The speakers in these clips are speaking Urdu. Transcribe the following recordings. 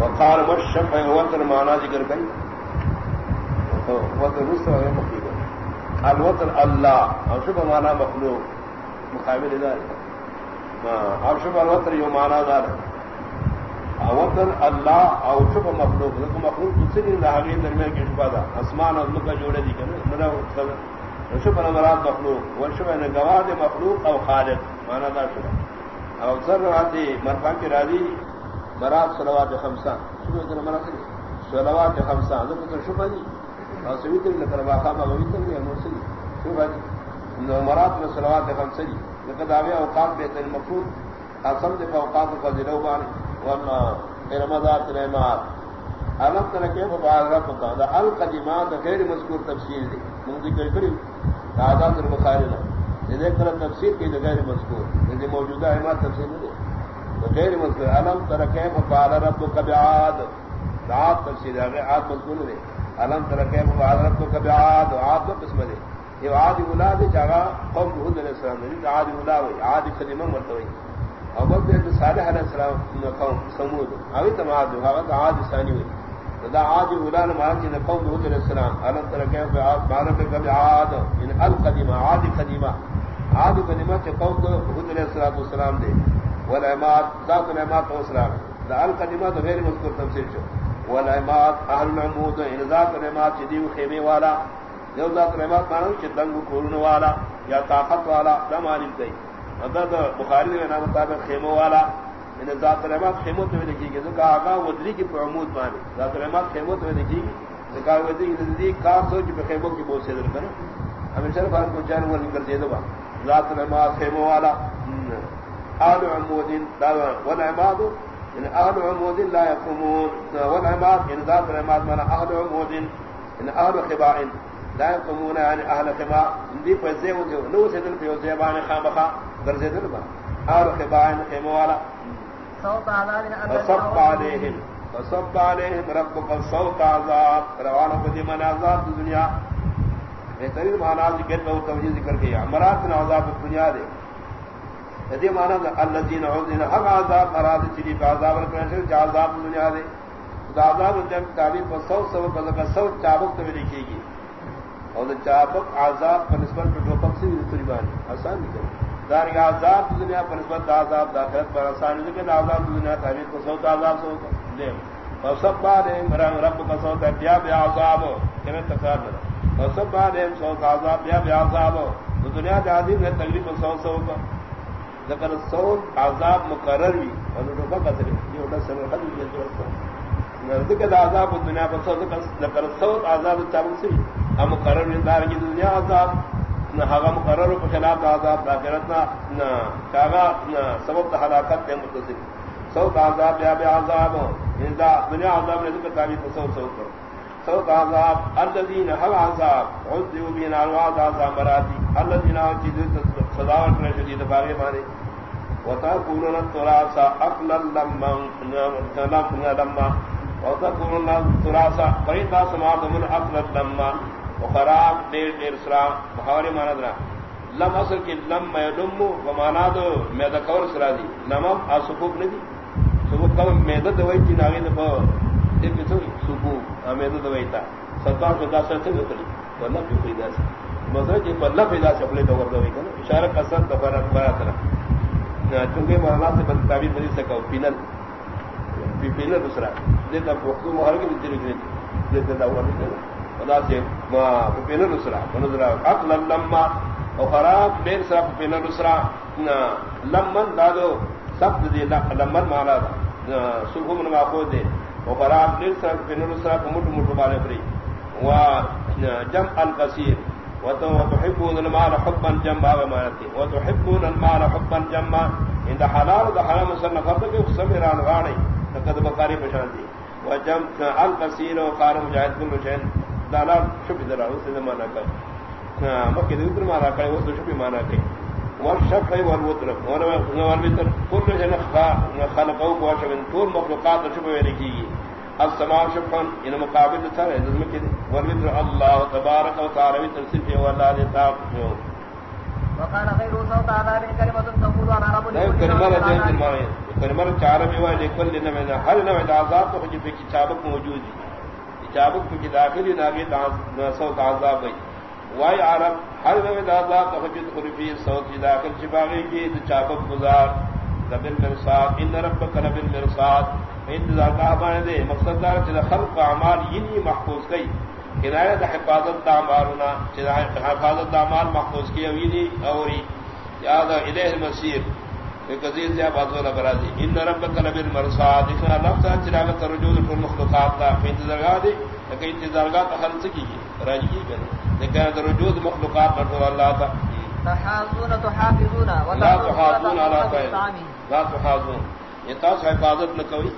وقال والشفع الوتر معنى ذكر كي وتر رسل وهي مخلوق الوتر الله. او شوف معنى مخلوق؟ مقابل ذلك. او شوف الوتر يوم معنى ذلك. وتر الله او شوف مخلوق؟ ذلك مخلوق. تسير الى حقيقة درمیان کی شفا دا. اسمان اور مکہ جوڑے دی کرنے شوف مراد مخلوق؟ وشوف ان گواد مخلوق او خالق. معنى ذا شوف او ذر راضی مرفان کی راضی مراد صلوات خمسہ. شروع کرنا مراد صلوات خمسہ. ذکر تو شبہ جی. اور سویت لکر واقع مغویت بھی ہے مرسلی شبہ جی. مراد میں صلوات خمسہ جی. لکر دعوی اوقات بہتر مفروض قسم دے اوقات فضلو بانی. واللہ ارمضات نعمات علم ترکے فبعال رب کا دا القدیمات غیر مذکور تفسیر دی. منذ ذکر کریم تعداد المخارنہ یہ دیکھ کر تفسیر کی غیر مذکور. یہ موجودہ احمد تفسیر نہیں غیر مذکور علم ترکے فقال رب کبھی عاد؟ دعات تفسیر ہے، عاد مذکور نے علم ترکے فقال رب کبھی عاد؟ عاد کو قسم دے۔ یہ عاد اولا دے جگہ قوم ہود علیہ السلام نے عاد اولا ہوئی، عاد کلمہ مرتبہ ہوئی۔ اول دے صالح علیہ السلام قوم، سمود۔ ہاں، اوی تمام جو ہے ہاں، عاد ثانی ہوئی۔ دا عاد اولا نے مارا کہ قوم ہود علیہ السلام۔ علم ترکے فقال رب کبھی عاد؟ ان القدیمہ، عاد قدیمہ عاد قدیمہ کہ قوم ہود علیہ السلام دے۔ والعماد ذات العماد توسلام دا القدیمات غیر مذکور تفسیر شو. والعماد اہل العمود ان ذات العماد چدیو خیمے والا. جو ذات العماد مانو چی دنگ کورن والا یا طاقت والا، دا معنی گئی مدد بخاری میں نام مطابق خیموں والا. ان ذات العماد خیموں تو لکھی گئی تو کہا آقا ودری کی پرمود مانی ذات العماد خیموں تو لکھی گئی تو کہا ودری کی نزدیک کار سو چی خیموں کی بہت سے در کرنا ہمیشہ بار کو جان وہ نکل دے دو ذات العماد خیموں والا. اهل عمود والعماد ان اهل عمود لا يقومون والعماد ان ذات العماد من اهل عمود ان اهل خباء لا يقومون يعني اهل خباء دي فزي وجو لو سيدن في زبان خامخا درجه دلبا اهل خباء خموالا صوت عليهم فصب عليهم ربك صوت عذاب روانه بدي من عذاب الدنيا بہترین معنی ذکر تو توجیہ ذکر کیا مراد عذاب الدنیا دے۔ یدی مانا الذين عذن حق عذاب اراد چلی پہ عذاب کرنے جو عذاب دنیا دے۔ دا عذاب جب تعبیر پر سو سو کا سو چابک تو لکھی گی اور دا چابک عذاب پر نسبت جو پک سے قربان آسان نہیں کرے۔ دار عذاب دنیا پر نسبت، دا عذاب داخلت پر آسان نہیں۔ کہ عذاب دنیا تعبیر کو سو عذاب سو دے۔ اور سب بارے بعد رب کا سو بیا بیا عذاب۔ کہ تکرار نہ اور سب بعد سو عذاب، بیا بیا عذاب۔ دنیا جادی میں تکلیف سو سو کا ذکر سوت عذاب مقرر بھی اور ڈوبا کترے یہ اٹھا سر حد یہ جو ذکر عذاب دنیا پر سو ذکر سوت عذاب چابک سے ہم مقرر بھی دار کی دنیا عذاب. نہ ہوا مقرر کے خلاف عذاب. داخرت نہ کاغا نہ سبب ہلاکت کے متصل سوت عذاب یا بے عذاب. یعنی دنیا عذاب نے ذکر تعبیر کو سو سو کرو سوت عذاب. الذين هل عذاب. عذبوا بنا الوعد عذاب مراتي الذين عذبوا سزاوٹ میں شدید باغے مانے وتكون التراث اقلا لما لما وتكون التراث فإذا سمعت من اقلا لما وخراب دیر دیر سرا محاوری مانا درا۔ لم اصل کی لم میں لم ومانا دو میدا کور سرا دی۔ لمم اسفوک ندی سبوک کم میدا دوئی تھی ناغی دفا دیر کی تو سبوک میدا دوئی تا ستار کو دا سرتے گتری ورنہ بھی دا سے مطلب جی پر لفظ دا سے اپنے دور دوئی کنا اشارہ قصد دفارہ برا طرح۔ چونکہ مولانا سے بند تعبیر بدل سکا پینل۔ پینل دوسرا۔ دیتا وقتو مہر کے بھی دل دیتا دا ہوا نہیں خدا سے پینل دوسرا۔ منظرا عقل لما، او خراب، دیر سرا پینل دوسرا۔ لمن دادو سخت دی لمن مالا دا۔ سلحو من واقو دے۔ او خراب، دیر سرا پینل دوسرا مٹ مٹ بالے فری و جمع القصیر۔ وتحبون المال حبا جما ومانتي وتحبون المال حبا جما. عند حلال ده حرام سن فرض کے سمران غاڑی لقد بقاری بشانتی وجم القصير وقال مجاهد كل شيء. دانا شبه ذرا اس نے مانا کہ مکہ دے اتر مانا کہ وہ شبه مانا کہ والشفع والوتر والوتر كل شيء خلقه وشبه. طول مخلوقات شبه لکھی السماء شفن ان مقابل تھا ورمت اللہ تبارک و تعالی ترسیف ہے واللہ تعالی وقال غير صوت عذاب كلمة تقول عن عرب کلمہ چار میں وہ لکھل لینا میں ہر نوع عذاب تو جو کہ چابک موجود ہے۔ چابک کی داخلی ناگی صوت عذاب گئی وائی عرب ہر نوع عذاب تو جو خرفی صوت داخل چباغی کی چابک گزار۔ ربل مرصاد ان ربک ربل مرصاد۔ انتظار کا بانے دے مقصد دار چلا خلق اعمال ینی محفوظ کئی۔ ہدایت حفاظت دامارنا حفاظت دامال محفوظ کی اویلی اوری۔ یاد الہ المسیر کثیر سے بات والا برا دی۔ ان ربک لبل مرصاد اتنا لفظ چراغ ترجود کل مخلوقات کا انتظار دے کہ انتظار کا حل سکی راج کی کرے لیکن ترجود مخلوقات پر اللہ تا۔ تحاضون تحافظون ولا تحاضون خير لا تحاضون۔ یہ تاس حفاظت نہ کوئی۔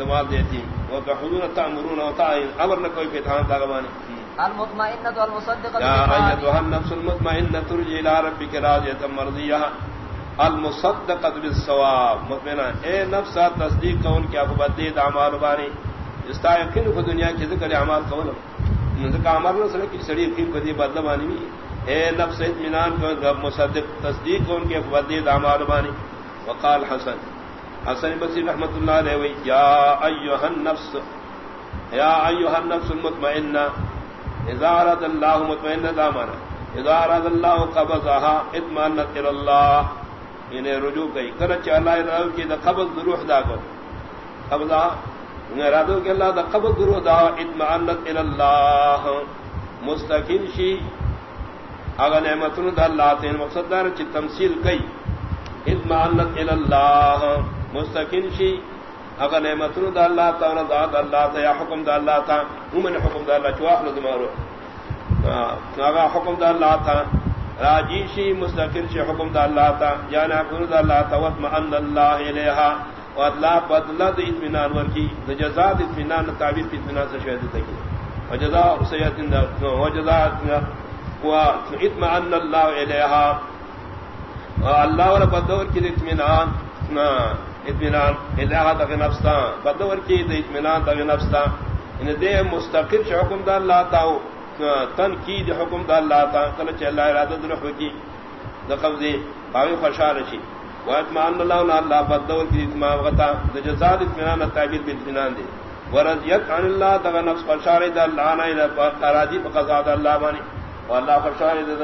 دمال دیتی۔ وتحضون تامرون وطاعين امر نہ کوئی فتحان داغوانی۔ المطمئنة والمصدقة يا أيتها النفس المطمئنة ترجي إلى ربك راجية مرضية المصدقة بالصواب۔ مطمئنة اے نفس تصدیق قول کیا فبدید عمال بانی۔ استا یقین کو دنیا کی ذکر عمال قول ذکر عمال نہ سڑے کی سڑی یقین کو دی بدل بانی اے نفس اطمینان کو مصدق تصدیق قول کے فبدید عمال بانی۔ وقال حسن۔ حسن بصیر رحمت اللہ علیہ وی، یا ایوہ النفس، یا ایوہ النفس المطمئنہ، اذا اراد اللہ مطمئنہ دامانا اذا اراد اللہ قبضها اطمئنت الاللہ انہیں یعنی رجوع کئی کرچ اللہ ارادو کی دا قبض روح دا کو۔ قبضها انہیں یعنی ارادو کی اللہ دا قبض روح دا اطمئنت الاللہ مستقل شی اگر نعمتن دا اللہ تین مقصد دار چی تمثیل کئی اطمئنت الاللہ مستقل شی اگر نعمتن دا اللہ تا دا اللہ تا یا حکم دا اللہ تا مومن حکم دا اللہ چواخ لدی مارو اگر حکم دا اللہ تا راجی شی مستقل شی حکم دا اللہ تا یا نعمتن دا اللہ تا وطم اللہ الیہا و اللہ بدلہ دا اتمنان ورکی دا جزا دا اتمنان تعبیر پی اتمنان سے شہد تکی و جزا سیدن دا و جزا و اتمنان اللہ الیہا و اللہ ورہ بدور کی اتمنان اطمینان الہ تک نفستا بدور کی دے اطمینان تک نفستا ان دے مستقل چ حکم دا اللہ تا تنقید حکم دا اللہ تا. کل چ اللہ ارادہ درخ کی دا قبضی باوی خوشحال شي. و اطمان اللہ ان اللہ بدور کی اطمینان غتا دا جزاء اطمینان تعبیر بالاطمینان دے ورضیت عن اللہ تک نفس خوشحال دا اللہ نے راضی بقضاء اللہ بانی والله خوشحال دے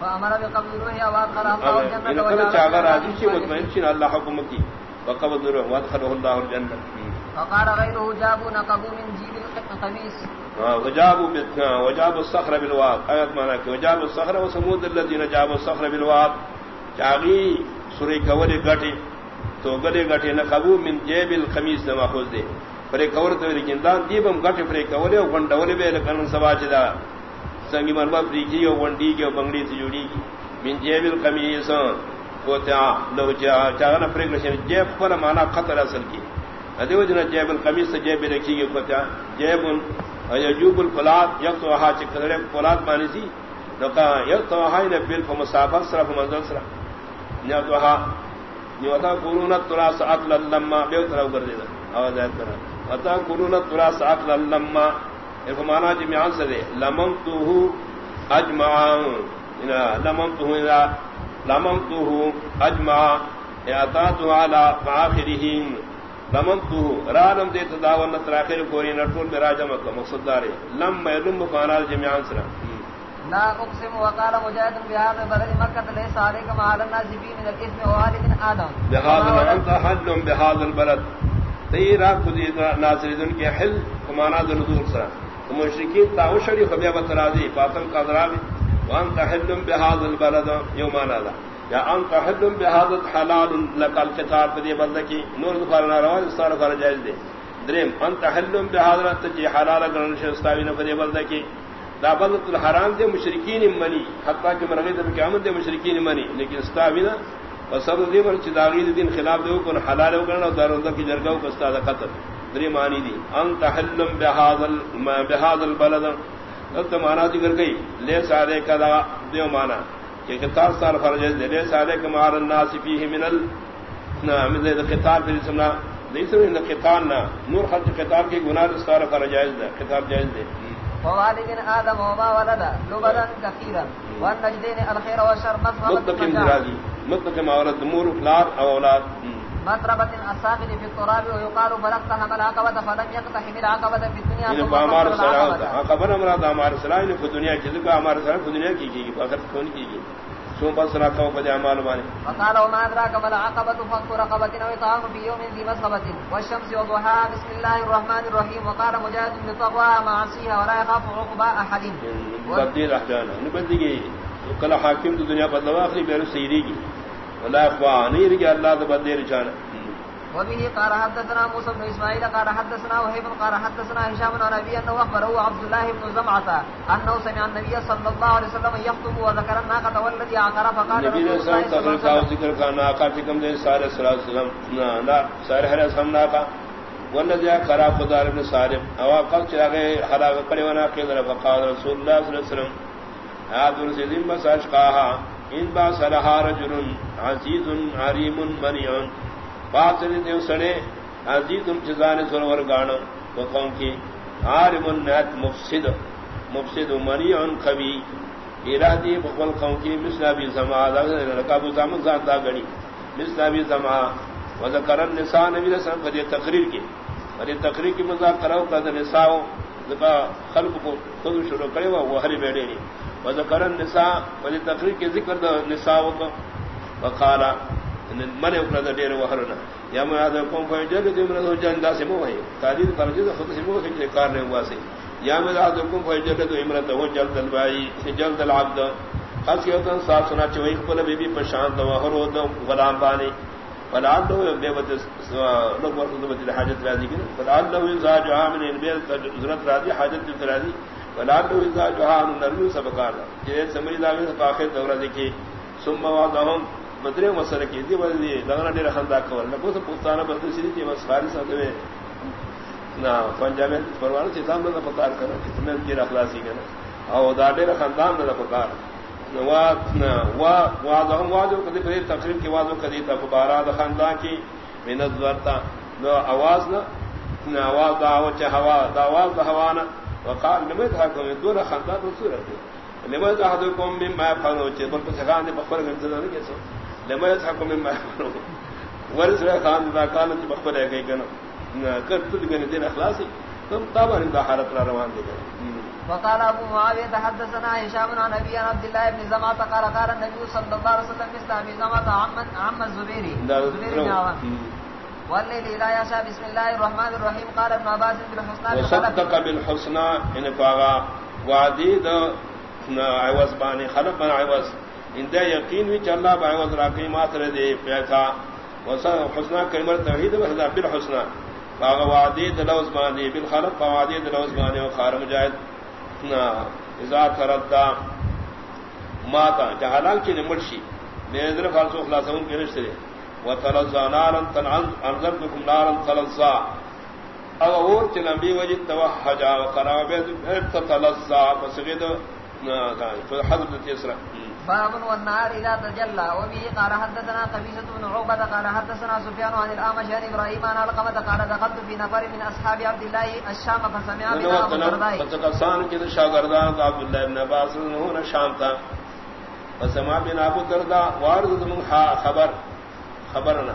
فامر بقبض روحها وادخل الله الجنه وجعل چاغر راضی چھ مطمئن اللہ حکم کی۔ وقبض روح وادخله الله الجنه فقال غيره جابوا نقبوا من جيب القميص وجابوا بثنا وجابوا الصخر بالواد۔ ايات معنی کہ وجابوا الصخر وسمود الذين جابوا الصخر بالواد۔ چاغی سوری کوری گٹی تو گلے گٹی نقبو من جیب القميص نہ ماخوذ دے پر کور تو لیکن دان دیبم گٹی پر کوری او گنڈولے بے لکن سبا چدا۔ سنگی مربا فریقی اور ونڈی کی اور بنگڑی سے جڑی کی۔ من جیب القمیص کو تیا لو چاغنا فریق نشن جیب پر مانا خطر اصل کی۔ ادیو جنا جیب القمیص سے جیب رکھی گی کو تیا جیب یجوب الفلات یک تو ہا چکڑے فلات مانی سی۔ نکا یک تو ہا نے بل فمسافر صرف منزل سرا۔ نیا تو ہا نیوتا قرون تراس عقل لما، بیو طرف کر دینا آواز ایت کرا اتا قرون تراس عقل لما ایک مانا جی میں ہے لمم تو اجما لمم تو لمم تو اجما اتا تو لمم تو رانم دے تداون تراخر کوری نٹول میں راجہ مکہ مقصد دارے لم مانا جی میں آنسر لا اقسم وقال مجاهد بهذا البلد مكه ليس عليكم على الناس به من الاثم ووالد ادم بهذا انت حل بهذا البلد۔ تیرا خود ناصر کے حل کمانا دنزول سرا مشرقین تاؤ شڑی خبیا بترازی فاطم کا ذرابی وان تحلم بهذا البلد يومان هذا یا ان تحلم بهذا حلال لك الكتاب بدی بندکی نور فرنا روان استار فر جائز دے۔ دریم، ان تحلم بهذا تجی حلال گرن شستاوی نہ بدی بندکی دا بلد الحرام دے، مشرکین منی۔ حتا کہ مرغی دے قیامت دے، مشرکین منی۔ لیکن استاوی نہ وسب دی ور چداغی دین خلاف دے کو حلال ہو کرنا دار کی جرگاو کا استاد قتل۔ دری مانی دی ان تحلم بهذا بهذا البلد. تو مانا ذکر گئی لے سارے کدا دیو مانا کہ کتاب سال فرض دے لے سارے کہ مار الناس فيه من ال ذی الخطاب فی سمنا لیس من الخطاب نہ نور خط خطاب کی گناہ سارا فرض جائز ہے خطاب جائز ہے ووالد آدم وما ولد لبدا كثيرا والنجدين الخير والشر مطلق اندراجی مطلق معورت مور اولاد او اولاد. مطربة الساقط في التراب ويقال فلقتهم العقبة فلم يقتحم العقبة في الدنيا یعنی ثم سرا العقبة. عقبہ امراض ہمارے سرا نے دنیا کی ذکر ہمارے سرا کو دنیا کی کی فقط کون کی کی؟ سو بس رکھا ہو پدے اعمال والے۔ وقال وما أدراك ما العقبة فك رقبة أو إطعام في يوم ذي مسغبة والشمس وضحاها. بسم الله الرحمن الرحيم وقال مجاهد بتقوى معصيها ولا يخاف عقبى أحد بدی رہ جانا نہ بدی گئی کل حاکم دنیا بدلوا اخری بیر سیری کی۔ ولا اخوا نہیں رہی اللہ تو بدی رجانا وبه قال حدثنا موسى بن اسماعيل قال حدثنا وهيب قال حدثنا هشام بن ابي انه اخبره عبد الله بن زمعه انه سمع النبي صلى الله عليه وسلم يخطب وذكر الناقه والذي عقر فقال رسول الله سب صلى الله عليه وسلم ذکر کا نا کا کم دے سارے صلی اللہ علیہ وسلم نا نا سارے ہر ہم نا کا والذي خراب خدا ابن صالح او قال گئے خراب کرے ونا کہ فقال رسول اللہ صلی اللہ علیہ وسلم۔ هذا الذي مساج قاها ان با صلح رجل عزيز عريم منيع. بات نے دیو سڑے عزیز جزان سرور گانا تو قوم کی عالم النات مفسد. مفسد منیع کبھی ارادی بقول قوم کی مثل ابی زما رکاب زمان ذات دا گڑی مثل ابی زما وذکر النساء نبی رسول فدی تقریر کی فدی تقریر کی مذاکرہ کا نساء. ذکا خلق کو خود شروع کرے وہ ہری بیڑے نہیں. وذکر النساء فدی تقریر کی ذکر دا نساء کو وقالا ان من اپنا دا دیر وحرنا یا من آدھا قوم فائی جلد دی مرد ہو جندا سے مو ہے تعلیم ترجید خود سے مو ہے کار نہیں ہوا سے یا من آدھا قوم فائی جلد امرت ہو جلد البائی جلد العبد. خاص کی ہوتا ساتھ سنا چوئی کپل بی بی پشانت وحر ہوتا غلام بانی فلعل له بيبت لو ورد بت حاجت راضی کی فلعل له اذا جاء من البيت ضرورت راضی حاجت راضی فلعل له اذا جاء من النبي سبقان یہ سمجھ لاگے اخر دورہ دیکھی ثم وضعهم بدرے مسر کی دی ودی لگنا ڈیر خندا کور نہ کو پوتانا بدر سری تھی بس فارس ہوتے نہ پنجاب پروان سے تام نہ پکار کرو کتنے کی اخلاصی کرنا او دا ڈیر خاندان نہ پکار. نوات نہ وا وا دا کدی پھر تقریر کی وازو کدی تا بارا دا خاندان کی. محنت ورتا نو آواز نہ. نہ آواز دا او چ ہوا، دا آواز دا ہوا نہ وقال نمت تھا کہ دو خاندان تو صورت نمت احدکم مما فعلوا چ بل پسخان دے بخبر گنتے نہ کیسے لما يضحك مما يفعلون ورث خان ذا كانت بخبر ہے کہ کنا کر تد گنے دین اخلاصی. تم تابا ان حالت را روان دے وقال ابو معاويه حدثنا هشام عن ابي عبد الله بن زمعه قال قال النبي صلى الله عليه وسلم مثل ابي زمعه عم عم الزبير الزبير بن عوام. والليل لا يشاء بسم الله الرحمن الرحيم قال ابن عباس بالحسنى وصدق بالحسنى ان فاغا وعديد عوض بانی خلق بن عوض. اندے یقین وچ اللہ بعوض راکی ماتر دے پیسا وسا حسنا کلمہ توحید و حدا بالحسنا باغ وعدی دلوز بانی بالخلق وعدی دلوز بانی وخار مجاہد. اذا تردا ماتا جہالان کی نمرشی در فالسو خلاصون کے رشتے وتلزا نارا تنعن انذرتكم نارا تلزا او اور وجد توحجا وقرابت تتلزا فسغد فحضرت تیسرا باب والنار اذا تجلى. وبه قال حدثنا قبيصة بن عقبة قال حدثنا سفيان عن الأعمش عن ابراهيم عن علقمة قال دخلت في نفر من اصحاب عبد الله الشام فسمع بنا ابو الدرداء فتقصان كده شاگردان عبد الله بن عباس انه شام فسمع بنا ابو الدرداء وارد من خبر. خبرنا.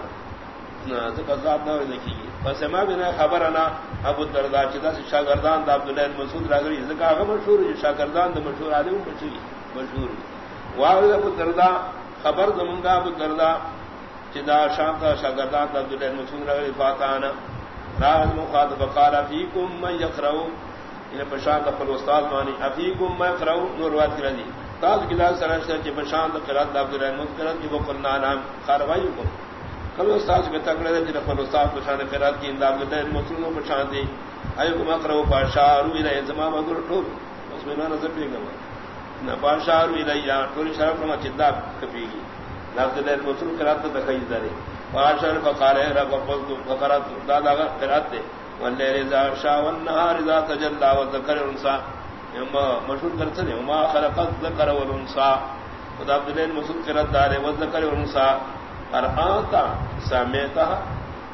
ذکر نہ لکھی فسمع بنا خبرنا، ابو الدرداء چدا شاگردان عبد الله بن مسعود راغلی ذکر مشہور شاگردان دا مشہور عالم بچی مشہور وارد ابو دردا خبر زمنگا ابو دردا چدا شام کا شاگردان دا عبد الله مسعود رضی فاتانا راز مخاطب قال فيكم من يقرأ ان یعنی پشان خپل استاد مانی افيكم ما يقرأ نور وات کړی تاج کلا سره چې پشان د قرات عبد الله مسعود کرت کی وقلنا نام خاروایو کو کل استاد کے تکڑے دے چې خپل استاد پشان قرات کی اندام د مسعود پشان دی۔ ایو کو مقرأ پاشارو الى زمام اگر ټول اس میں نہ نظر پیګم نباشار ویلیا ټول شرف ما چدا کپیږي لفظ له رسول کرات ته تخیل داري باشار فقال رب قلت فقرات دادا قرات ته والليل اذا شاء والنهار اذا تجلى وذكر الانسان۔ یما مشهور کرتے ہیں ما خلقت ذکر والانسا. خدا عبد الله مسعود کرات دارے وذكر والانسا. ارآتا سمعتها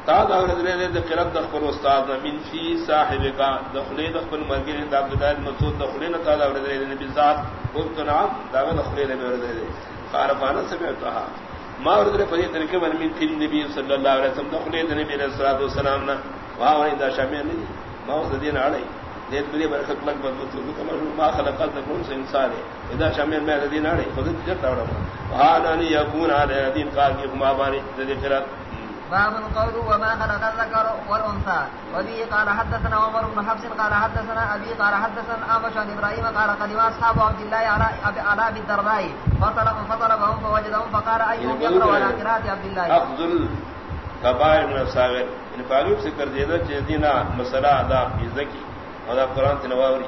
تا دا ورزلے دے دے دخل استاد من فی صاحب کا دخلی دخل مرگین دا عبداللہ المسود دخلی نتا دا ورزلے دے، نبی ذات قلت نعم. دا دخلی دے ورزلے دے. خارفانا سمعتها ما ورزلے فضی طریقے من من فی النبی صلی اللہ علیہ وسلم دخلی دے نبی علیہ السلام نا. وہاں وہیں دا شامل نہیں. ما ورزلے دین آڑے دیت بلی برکت لگ بدبت ما خلقات نکون سے انسان. ہے اذا شامل میں دین آڑے خود جرد آڑا وہاں نانی یکون آلے دین قال کی خما بانی دے قرات. باب القول وما خلق الذكر والانثى. وبه قال حدثنا عمر بن حفص قال حدثنا ابي قال حدثنا ابش عن ابراهيم قال قدم اصحاب عبد الله على على ابي الدرداء. فطلب فطلبهم فوجدهم فقال ايهم يقرا على قراءه عبد الله؟ افضل كبائر من الصغائر ان فاروق سے کر دینا مسئلہ ادا ذکی اور قران تلاوت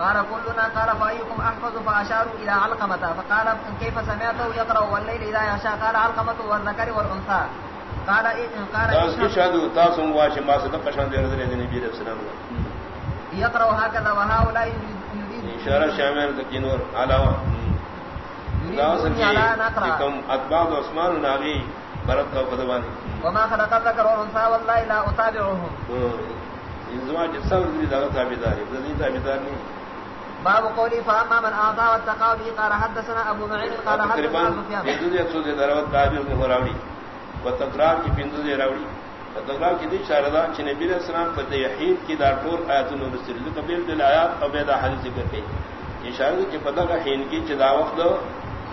قال كلنا قال فايكم احفظ فاشاروا الى علقمه فقال كيف سمعته يقرا والليل اذا يشاء؟ قال علقمه والذكر والانثى يقرأ هكذا وهؤلاء اشارہ شامل تکینور علاوہ اتباع عثمان ناغی برت کا فدوانی وما خلق الذكر والانثى والله لا اتابعهم انزما تابدار باب قولی فاما من آتا واتقاو بھی قال حدثنا ابو معین قال حدثنا سفیان تقریباً یہ دو دروت تابع میں ہوراوی و تکرار کی پندو دے راوڑی و تکرار کی دی شاردا چھ نبی علیہ السلام فتح یحید کی دا ٹور آیات نورستر دی قبیل دل آیات او بیدا حدیث ذکر کی شاردا کی فتح کا حین کی چھ دا وقت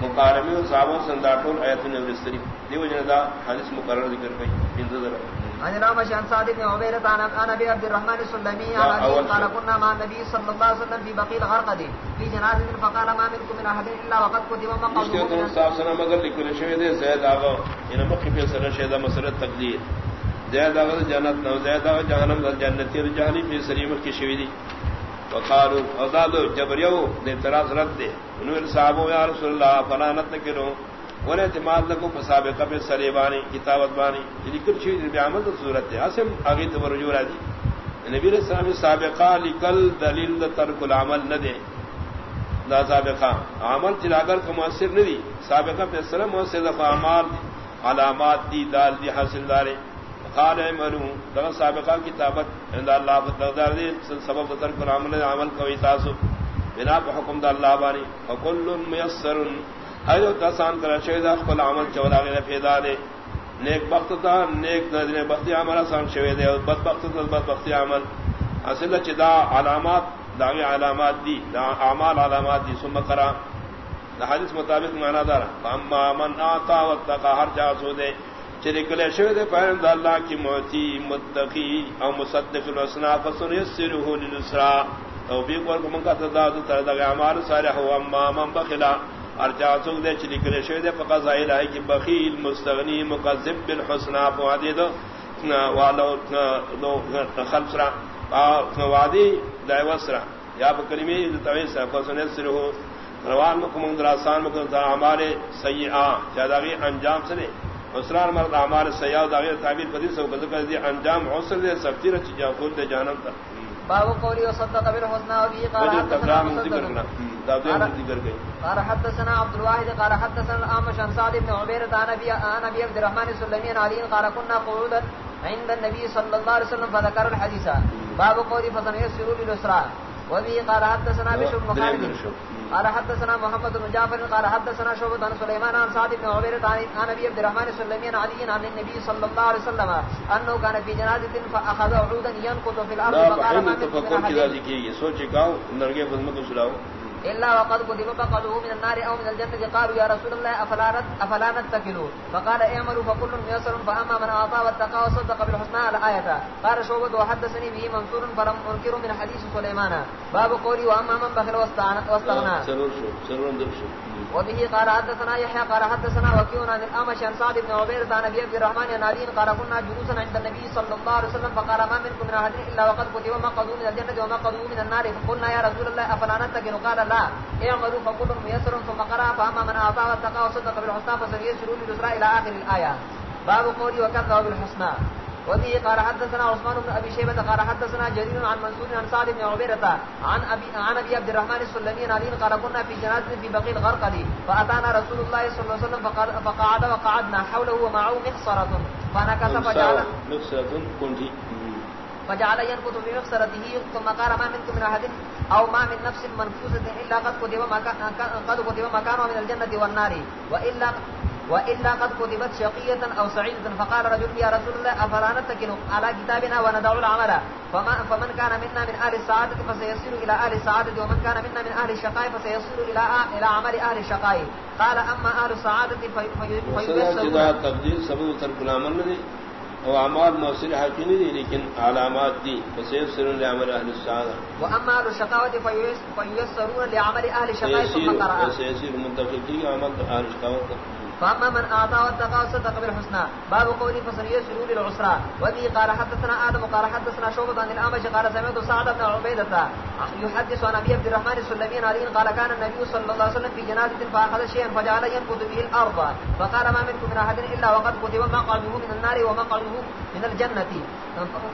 مقارمی و صحابہ سن دا ٹور آیات نورستر دی وجہ دا حدیث مقرر ذکر کی پندو دے عن الأعمش عن سعد بن عبيدة عن أبي عبد الرحمن السلمي عن أبي قال كنا مع النبي صلى الله عليه وسلم في بقيع الغرقد في جنازة فقال ما منكم من أحد إلا وقد كتب مقعده من صاحب سنة مگر لكل شيء دي زيد آغا إن مقف سنة شيء مسألة تقدير زيد آغا جنت نو زيد آغا جهنم الجنة الجهنم في سليمة کی شوی دی. وقالوا أضادوا جبريو دي تراز رد دي ونور صحابو يا رسول الله فلا نتكروا اور اعتماد لکو مسابقہ پہ سرے بانی کتابت بانی لکل چیز بھی عمل تو صورت ہے اسم آگے تو رجوع دی. نبی علیہ السلام سابقہ لکل دلیل دا ترک العمل نہ دے. دا سابقہ. عمل چلاگر کو مؤثر نہ دی. سابقہ پہ سر مؤثر دفع عمال علامات دی، دال دی، حاصل دارے. قال عملو دا سابقہ کتابت. عند اللہ فتغدار دی. سبب ترک العمل، عمل کوئی تاسو. بنا پہ حکم دا اللہ بانی. فکل میسر ہر کسان کر شہید خپل عمل چولا گئے پیدا دے۔ نیک بخت تا، نیک دے بختی عمل آسان شوی دے اور بد بخت تا، بد بختی عمل اصل چدا علامات داغی علامات دی، دا اعمال علامات دی ثم کرا۔ دا حدیث مطابق معنی دار اما من آتا واتقا، ہر جا سو دے۔ چلی کلے شوی دے پہن دا اللہ کی موتی متقی او مصدق الاسنا فسن یسرہو للسرا او بیق ورکو منکا تدا دا دا اعمال صالح و اما من بخلا ارجا سوگ دے چلی کرے شوی دے، فقط ظاہر ہے کہ بخیل، مستغنی، مقذب بالحسنہ فوادی دو والو دو خلصرا وادی دائے وسرا یا بکلمی تویس فسن سرہو روان مکم دراسان مکم در ہمارے سیئا چاہداغی انجام سنے اسرار مرد ہمارے سیاح داغی تعبیر پدی سو کر دی انجام عسر دے سفتی رچ جا خود دے جانم تا۔ باب قولی وصدق بالحسنى وبه قال حدثنا قال حدثنا عبد الواحد قال حدثنا الأعمش عن سعد بن عبير عن أبي عبد الرحمن السلمي عن علي قال كنا قعودا عند النبي صلى الله عليه وسلم فذكر الحديث. باب قولي فسنيسروا للأسرى وبه قال حدثنا بشر بن خالد. قال حدثنا محمد بن جعفر قال حدثنا شعبة عن سليمان عن سعد بن عبيرة عن ابي عبد الرحمن السلمي عن علي عن النبي صلى الله عليه وسلم انه كان في جنازة فاخذ عودا ينقض في الارض فقال ما من احد سوچ گاؤں نرگے بدم کو سلاؤ إلا وقد قدم فقده من النار أو من الجنة. قالوا يا رسول الله أفلا نتكلوا فقال اعملوا فكل ميسر فأما من أعطى واتقى وصدق بالحسنى آية قال شعبة وحدثني به منصور فلم أنكر من حديث سليمان. باب قولي وأما من بخل واستغنى. وبه قال حدثنا يحيى قال حدثنا وكيون عن الأمش عن سعد بن عبير عن أبي عبد الرحمن عن علي قال كنا جلوسا عند النبي صلى الله عليه وسلم. فقال ما منكم من أحد إلا وقد كتب مقعدوا من الجنة ومقعدوا من النار. فقلنا يا رسول الله أفلا نتكل قال لا. اعملوا فكل ميسر ثم قرأ. فأما من أعطى واتقى وصدق بالحسنى فسيسر لليسرى إلى آخر الآية. باب قولي وكذب بالحسنى. وبه قال حدثنا عثمان بن ابي شيبه قال حدثنا جرير عن منصور عن سعد بن عبيده عن ابي عن ابي عبد الرحمن السلمي عن علي قال كنا في جنازه في بقيع الغرقد فاتانا رسول الله صلى الله عليه وسلم فقعد وقعدنا حوله ومعه مخصره فنكس فجعل فجعل ينقض بمغسرته ثم قال ما منكم من أحد أو ما من نفس منفوسة إلا قد كتب مكانه من الجنة والنار. وإلا وإلا قد كتبت شقية أو سعيدة. فقال رجل، يا رسول الله، أفلا نتكل على كتابنا وندع العمل؟ فما فمن كان منا من أهل السعادة فسيصير إلى أهل السعادة، ومن كان منا من أهل الشقاء فسيصير إلى إلى عمل أهل الشقاء. قال، أما أهل السعادة فيبسر تقدير، سبب ترك العمل اعمال موصل حقینی دی لیکن علامات دی. فسيسر لعمل اهل السعاده واما اهل الشقاوه فييسرون لعمل اهل الشقاوه ثم قرأ. فسيسر منتفقين عمل اهل الشقاوه فاما من اعطى واتقى وصدق بالحسنى باب قولي فسنيسر للعسرى وبه قال حدثنا ادم قال حدثنا شعبة عن الاعمش قال سمعت سعد بن عبيدة يحدث عن ابي عبد الرحمن السلمي علي قال كان النبي صلى الله عليه وسلم في جنازة فاخذ شيئا فجعل ينقض به الارض فقال ما منكم من احد الا وقد كتب مقعده من النار ومقعده من الجنة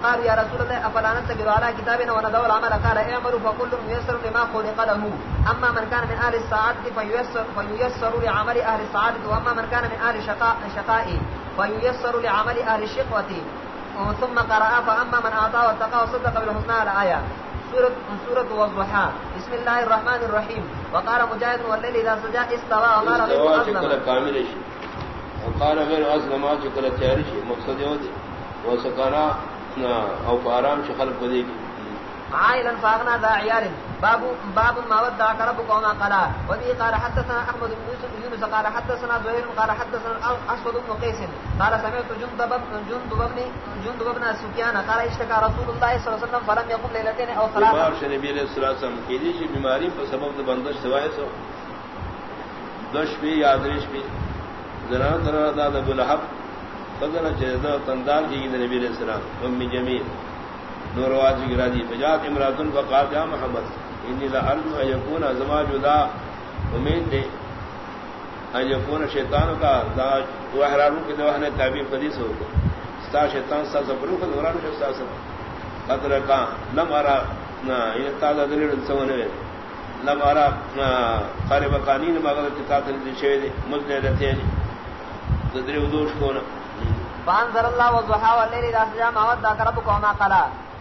قالوا يا رسول الله افلا نتبع على كتابنا وندعو العمل قال اعملوا فكل ميسر لما خلق له اما من كان من اهل السعادة فييسر, فييسر لعمل اهل السعادة واما من كان من اهل شقاء شقاء فييسر لعمل اهل الشقوة ثم قرأ فاما من اعطى واتقى وصدق بالحسنى الايه سورة سورة والضحى بسم الله الرحمن الرحيم. وقال مجاهد والليل اذا سجى استوى وقال غير شيء. وقال غير اظلم شكل تياري شيء. مقصد يودي. وسكنا او فارام شخل بديك. عائلا فاغنا ذا عيال باب باب ما ودع رب قوما قال وبه قال حدثنا احمد بن يوسف يونس قال حدثنا زهير قال حدثنا اسود بن قيس. قال سمعت جندب بن جندب بن جندب بن سفيان قال اشتكى رسول الله صلى الله عليه وسلم فلم يقم ليلتين او ثلاثه بیمار نبی علیہ السلام کی دی بیماری پر سبب بندش سوائے سو. دش بھی یادرش بھی. ذرا ذرا داد ابو لہب. فضل چیزا تندال کی نبی علیہ السلام. ام جمیل. نور واجی گرا دی امراتن فقال یا محمد، انی لعلم ان یکون ازما جدا. امید دے ان یکون شیطان کا دا وحرارو کی دوہنے تعبیر قدیس ہو ستا شیطان، ستا سفرو کا دوران شستا ستا قطر کا لم ارا یہ تازہ دلیل سونے لم ارا قارب قانین مغل اتتاتا شوئے دے مجدے رہتے ہیں۔ ددری ودوش کونا فانزل الله والضحى والليل اذا سجى ما ودعك ربك وما قلى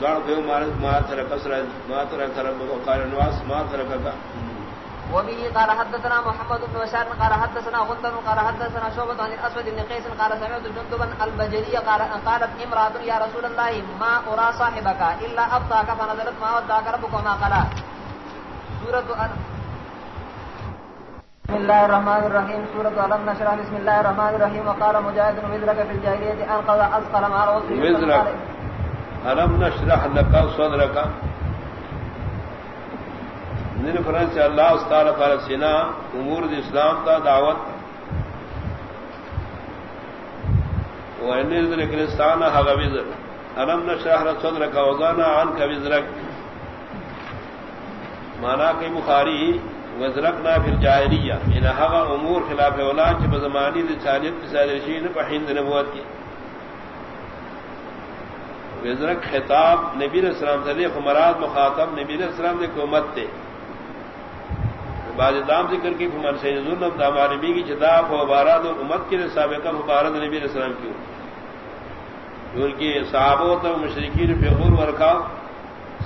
ودعك ضرب يوم ما ترك كسر ما ترك ربك وقال النواس ما تركك وبه قال حدثنا محمد بن بشار قال حدثنا غندر قال حدثنا شعبة عن الأسود بن قيس قال سمعت جندبا البجري قال قالت امرأة يا رسول الله ما أرى صاحبك إلا أبطاك فنزلت ما ودعك ربك وما قال سورة بسم الله الرحمن الرحيم. سورة علم نشرح بسم الله الرحمن الرحيم. وقال مجاهد وزرك في الجاهلية أنقذ أسقل مع العصر وزرك علم نشرح لك صدرك نن فرن سے اللہ استعال فار سنا امور اسلام کا دعوت. وزرستان حق وزر. علم نشرح صدرك وضانا عنك وزرك مانا کہ بخاری وزرقنا فی الجاہلیہ. یعنی ان ہوا امور خلاف اولاد کی بزمانی رسالت کی سادرشین پر ہند نبوت کی وزرق خطاب نبی علیہ السلام سے مراد مخاطب نبی علیہ السلام نے حکومت تھے بعض دام ذکر کی فمن سے ظلم دامار نبی کی جداب و بارات اور امت کے سابقہ مبارد نبی علیہ السلام کی۔ ان کی صحابوں تو مشرقین فیغور ورکھا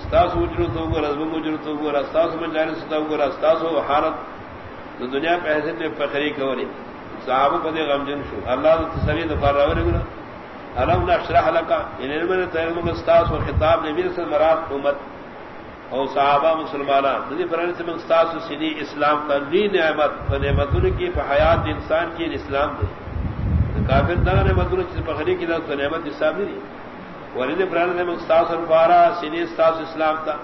ستاس اجر تو گو، رزم اجر تو گو رستاس من جانے ستا گو رستاس و حالت تو دنیا پہ حیثیت میں فخری کوری صحابہ کو دے غمجن شو۔ اللہ تو تصویر دفار راو علم نشرح لکا ان یعنی علم نے تیرے مگر ستاس و خطاب نبی رسل مراد امت او صحابہ مسلمانان. ندی فرانی سے من ستاس و سنی اسلام کا لی نعمت فنعمتون کی فحیات انسان کی یعنی اسلام دے. کافر دا نعمتون کی فخری کی دا نعمت اسلام نہیں ولید بران نے مستاس الفارا سینی استاس اسلام تا.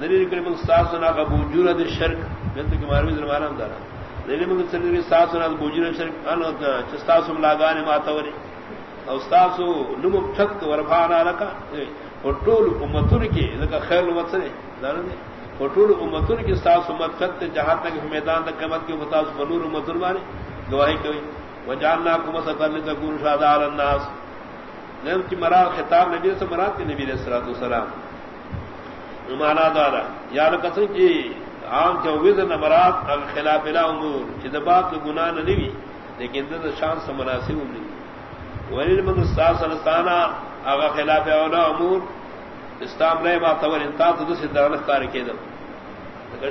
نری کریم مستاس نا کا بوجود شرک. میں تو ماروی زمانہ دارا. نری من سری استاس نا بوجود شرک. ان چستاس لاگان ماتوری او نمو چھت ورفانا لکا اور امتون کی لکا خیر امت دارنے اور امتون کی استاس امت چھت جہاں تک میدان تک قیمت کی امتاس بنور امتون بانے گواہی کوئی وجعلناکم سکر لتکون شہداء الناس. نیم کی مراد خطاب نبی سے مراد کے نبی علیہ السلام مانا دارا یا لکسن کی عام کے مراد خلاف لا چیز بات گناہ نہ لیوی لیکن دل شان سے مناسب نہیں ولل من استاد سلطانا اغا خلاف اولا امور، اسلام نے ما تول انت تو سدان کار کے دو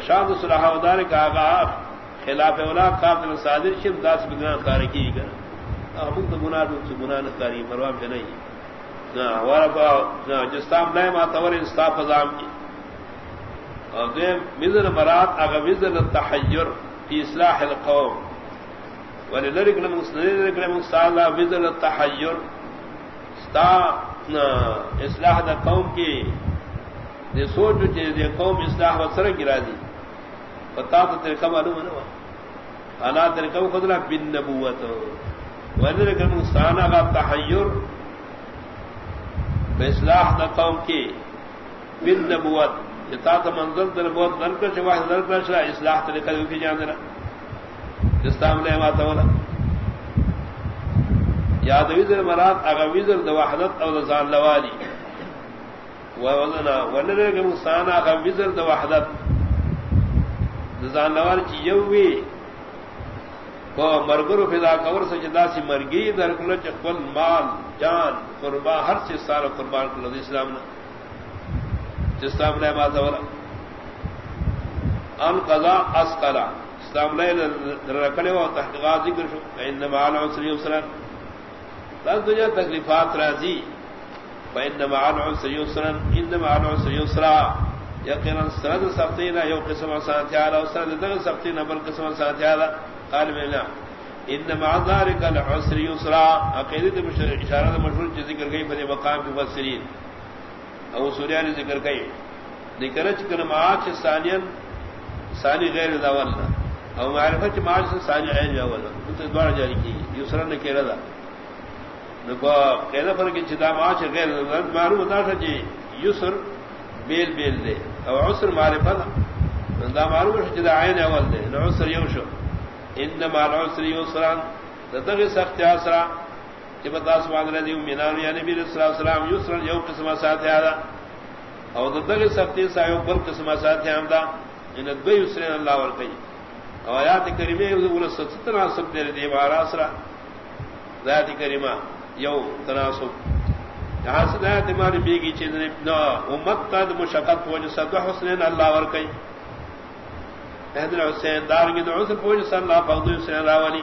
شان صلاح و کا اغا خلاف اولا قابل صادر شب داس بنا کار کی کر ہم تو گناہ تو گناہ نہ کاری پروا پہ نہیں نہ ورا نہ جسام نے ما تول انصاف فزام کی. اور دے مزر برات اغا مزر التحیر فی اصلاح القوم. ولی لرک لرک سالا تحیر. ستا اصلاح دا قوم کی دے سوچو دے قوم اصلاح و سر گرا دی کم علوم نو. کم بن ولی لرک غا تحیر. اصلاح دا قوم کی بن نبوت. یہ تا تا منظر در بہت دل کر چواہ دل کر اصلاح طریقہ جستام نے ماتا ولا یا د ویزر مراد اغه ویزر د وحدت او د ځان لوالي و وزنا ولرګه انسان ویزر د وحدت۔ د ځان لوال چې یو کو مرګرو فدا کور سجدا سی مرګي درکل چې خپل مال، جان قربا ہر څه سره قربان کړل د اسلام نه جستام نے ماتا ولا ان قضا اسقلا۔ استعملے رکھنے و تحقیقات ذکر شو انما عن عسر یسر تن دنیا تکلیفات راضی بینما عن عسر یسر انما عن عسر یسر یقینا سرد سبتینا یو قسم آسان تیارا سرد دغ سبتینا بل قسم آسان تیارا قال بنا انما عن العسر یسر عقیدت اشارہ مشہور چی ذکر گئی بنی مقام کی مفسرین۔ او سوریانی ذکر گئی ذکر چکر معاچ ثانیا ثانی غیر داولنا او معرفت ماج سے سانی عین جاولا انتے دوار جاری کی یسرا نے کہہ رہا نکو کہنا پر کہ چدا ماج غیر نظر، معلوم ہوتا تھا جی یسر بیل بیل دے۔ او عسر معرفت دا معلوم ہے چدا عین اول دے۔ نو عسر یوشو انما العسر یسرا۔ تدغ سخت اسرا کہ بتا سبحان اللہ دی مینان یا یعنی نبی صلی اللہ علیہ وسلم یسرا یو قسم ساتھ آیا او تدغ سختی سایو بل قسم ساتھ آمدا ان دوی یسرا اللہ ور آیات کریمہ ست تناسب دے دی سرا آیات کریمہ یو تناسب. یہاں سے آیات مانی بیگی چیز امت تا مشقت وجہ صد حسنین اللہ ورکی اہدر حسین دارگی دعو سے پوجہ صد اللہ بغدو حسین اللہ ولی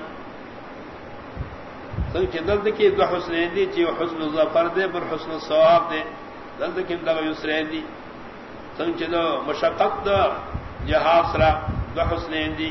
سنگ چندل دکی دو حسنین دی چیو حسن زفر دے پر حسن ثواب دے دل دکی دو یسرین دی سنگ چندل مشقت دا جہاز را دو حسنین دی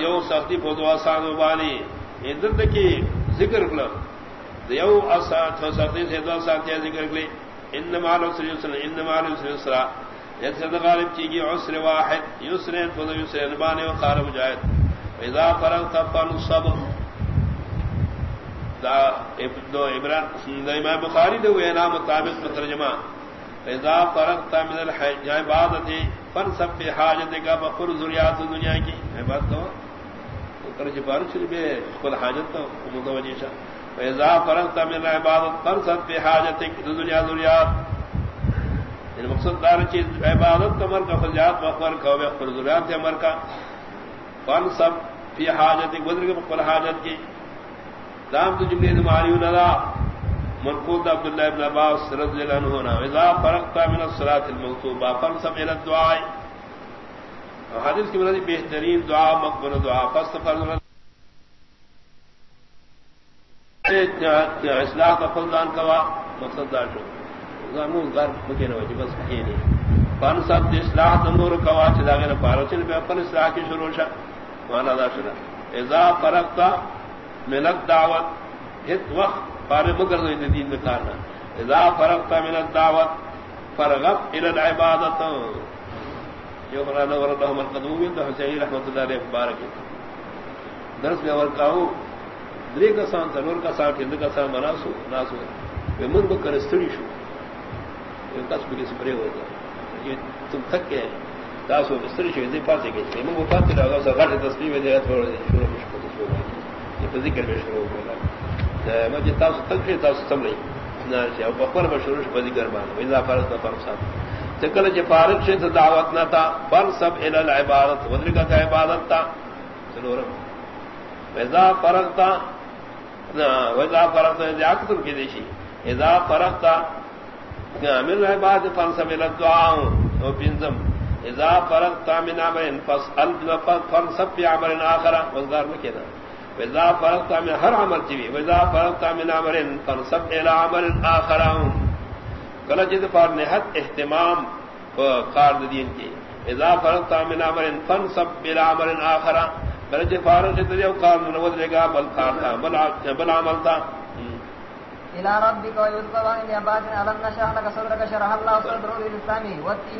یو سختی پودو آسان وبانی یعنی ادھر تکی ذکر کلب یو سختی سے دو آسان کیا ذکر کلی انما العسر یسر انما العسر سری یسر غالب چیگی عسر واحد. یوسر فضو یسرین بانی وقار مجاہد فاذا فرغت فانصب دا ابن عمران دا امام بخاری دو اعلام مطابق مترجمہ فیضا من الحج عبادت فن سب پہ حاجت کا بخر ضروریات دنیا کی عبادت تو؟ جی حاجت تو فیضا من عبادت حاجت دنیا ضروریات ان یعنی مقصد دار چیز عبادت تمر کا فضیات بخور کا بخر ضروریات امر کا فن سب پہ حاجت بدر کے حاجت کی دام تو جملے تمہاری مرقود عبد الله بن عباس رضي الله عنه اذا فرغت من الصلاه المكتوبه فانصب الى الدعاء. حدیث کی بنیادی بہترین دعا، مقبول دعا. پس فرض اصلاح کا فلدان کوا مقصد دار شو. زمون گھر مکے ہوئی وجب بس یہ فان سب دی اصلاح تمور کوا چلا پارا پارچن بے اپن اصلاح کی شروع شا. مانا دا شنا اذا فرقت ملک دعوت ہت وقت پارے مگر دو دین میں کارنا اذا فرقتا ملک دعوت فرغب الى العبادت۔ جو قرآن ورد اللہ مرقدومی تو حسین رحمت اللہ علیہ مبارک۔ درس میں ورکاؤں درے کا سان سنور کا سان ہند کا سان مناسو ناسو من بکر استری شو۔ کس بھی سپرے ہو جائے یہ تم تھک کے تاسو استری شو دے پاسے گئے۔ کے من وہ پاتے لگا سو غٹ تسبیح دے تھوڑا شروع مشکل شو یہ ذکر میں شروع ہو مجھے تاسو تھک کے تاسو سم نہیں نہ سے اب بخور میں شروع شو اذا فرض فرض صاحب تکل جے فارغ سے دعوت نہ تھا بل سب الى العبادت. ودری کا عبادت تھا چلو رہا اذا فرغتا وزا فرقتا جاکتر کی دیشی اذا فرقتا من عباد فانسب الى الدعاء. او پینزم اذا فرقتا من عمل فاسأل فانسب في عمل آخر. وزدار مکینا وزا فرقتا من ہر عمل چیوی وزا فرقتا من عمل فانسب الى عمل آخر کلا جد فار نحت احتمام قارد دین کی اذا فرقتا من عمل فانسب الى عمل آخر بلجے فارغ سے تجھے کار منوز لے گا بل کار تھا بل بل عمل تھا الى ربك ويذكر عن اباد علم نشرح لك صدرك شرح الله صدره للاسلام